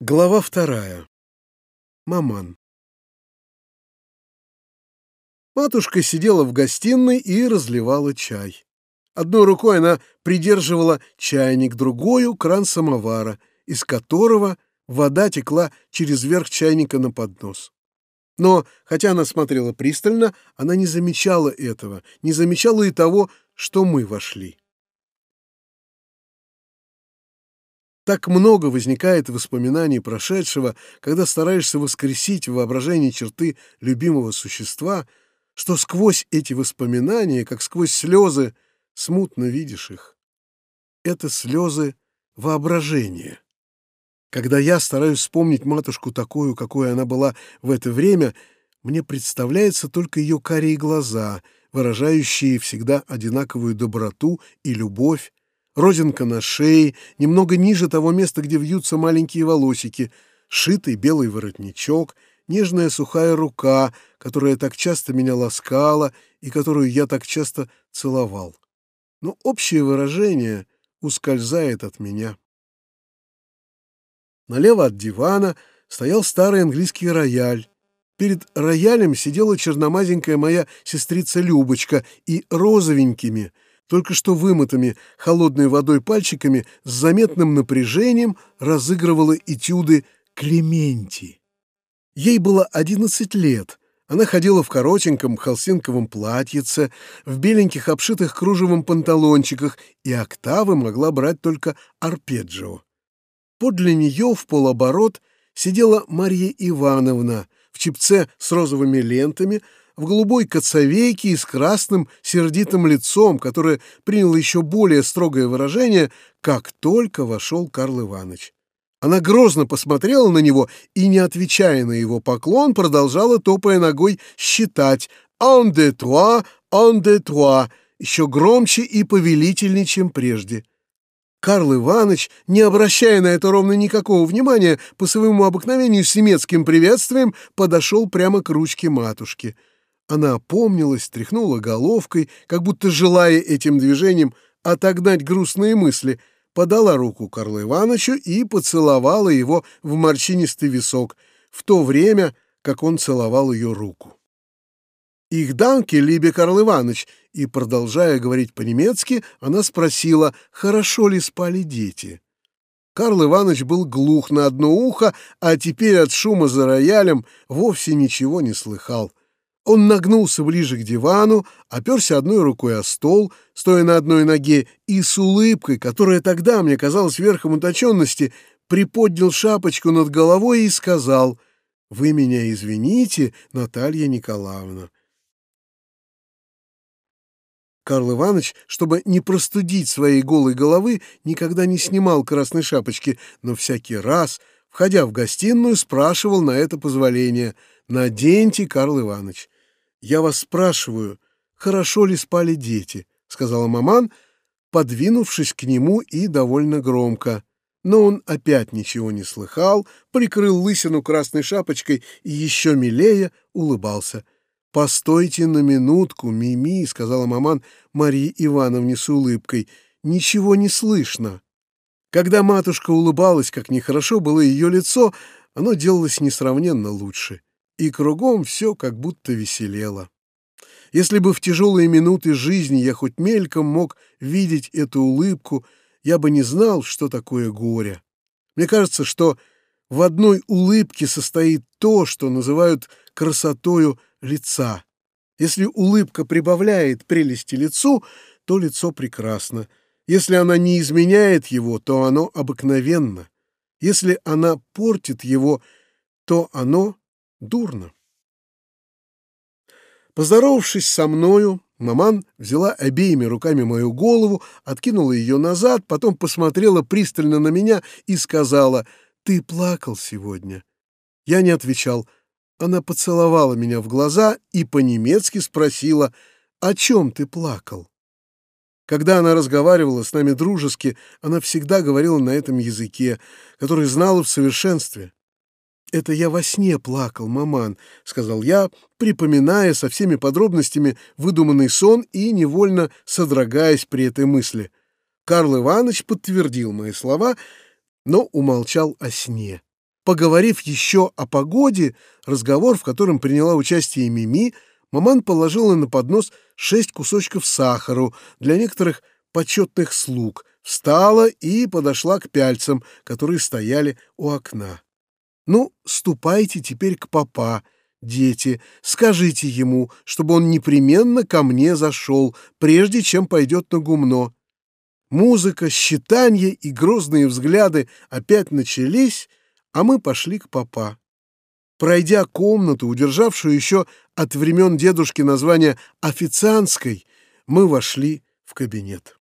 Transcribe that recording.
Глава вторая. Маман. Матушка сидела в гостиной и разливала чай. Одной рукой она придерживала чайник, другую — кран самовара, из которого вода текла через верх чайника на поднос. Но, хотя она смотрела пристально, она не замечала этого, не замечала и того, что мы вошли. Так много возникает воспоминаний прошедшего, когда стараешься воскресить в воображении черты любимого существа, что сквозь эти воспоминания, как сквозь слезы, смутно видишь их. Это слезы воображения. Когда я стараюсь вспомнить матушку такую, какой она была в это время, мне представляются только ее карие глаза, выражающие всегда одинаковую доброту и любовь, родинка на шее, немного ниже того места, где вьются маленькие волосики, шитый белый воротничок, нежная сухая рука, которая так часто меня ласкала и которую я так часто целовал. Но общее выражение ускользает от меня. Налево от дивана стоял старый английский рояль. Перед роялем сидела черномазенькая моя сестрица Любочка и розовенькими — только что вымытыми холодной водой пальчиками с заметным напряжением разыгрывала этюды Клементи. Ей было одиннадцать лет. Она ходила в коротеньком холстинковом платьице, в беленьких обшитых кружевом панталончиках, и октавы могла брать только арпеджио. Подле нее в полоборот сидела Марья Ивановна в чипце с розовыми лентами, в голубой коцовейке и с красным сердитым лицом, которое приняло еще более строгое выражение, как только вошел Карл Иванович. Она грозно посмотрела на него и, не отвечая на его поклон, продолжала, топая ногой, считать «un de trois, un de trois», еще громче и повелительнее, чем прежде. Карл Иванович, не обращая на это ровно никакого внимания, по своему обыкновению с немецким приветствием подошел прямо к ручке матушки — она опомнилась, тряхнула головкой, как будто желая этим движением отогнать грустные мысли, подала руку Карлу Ивановичу и поцеловала его в морщинистый висок, в то время, как он целовал ее руку. «Их данки, Либе Карл Иванович!» И, продолжая говорить по-немецки, она спросила, хорошо ли спали дети. Карл Иванович был глух на одно ухо, а теперь от шума за роялем вовсе ничего не слыхал. Он нагнулся ближе к дивану, оперся одной рукой о стол, стоя на одной ноге, и с улыбкой, которая тогда мне казалась верхом уточенности, приподнял шапочку над головой и сказал «Вы меня извините, Наталья Николаевна». Карл Иванович, чтобы не простудить своей голой головы, никогда не снимал красной шапочки, но всякий раз, входя в гостиную, спрашивал на это позволение «Наденьте, Карл Иванович». «Я вас спрашиваю, хорошо ли спали дети?» — сказала маман, подвинувшись к нему и довольно громко. Но он опять ничего не слыхал, прикрыл лысину красной шапочкой и еще милее улыбался. «Постойте на минутку, Мими», — сказала маман Марии Ивановне с улыбкой. «Ничего не слышно». Когда матушка улыбалась, как нехорошо было ее лицо, оно делалось несравненно лучше и кругом все как будто веселело. Если бы в тяжелые минуты жизни я хоть мельком мог видеть эту улыбку, я бы не знал, что такое горе. Мне кажется, что в одной улыбке состоит то, что называют красотою лица. Если улыбка прибавляет прелести лицу, то лицо прекрасно. Если она не изменяет его, то оно обыкновенно. Если она портит его, то оно дурно. Поздоровавшись со мною, маман взяла обеими руками мою голову, откинула ее назад, потом посмотрела пристально на меня и сказала, «Ты плакал сегодня». Я не отвечал. Она поцеловала меня в глаза и по-немецки спросила, «О чем ты плакал?» Когда она разговаривала с нами дружески, она всегда говорила на этом языке, который знала в совершенстве. «Это я во сне плакал, маман», — сказал я, припоминая со всеми подробностями выдуманный сон и невольно содрогаясь при этой мысли. Карл Иванович подтвердил мои слова, но умолчал о сне. Поговорив еще о погоде, разговор, в котором приняла участие Мими, маман положила на поднос шесть кусочков сахару для некоторых почетных слуг, встала и подошла к пяльцам, которые стояли у окна. «Ну, ступайте теперь к папа, дети, скажите ему, чтобы он непременно ко мне зашел, прежде чем пойдет на гумно». Музыка, считанье и грозные взгляды опять начались, а мы пошли к папа. Пройдя комнату, удержавшую еще от времен дедушки название «официантской», мы вошли в кабинет.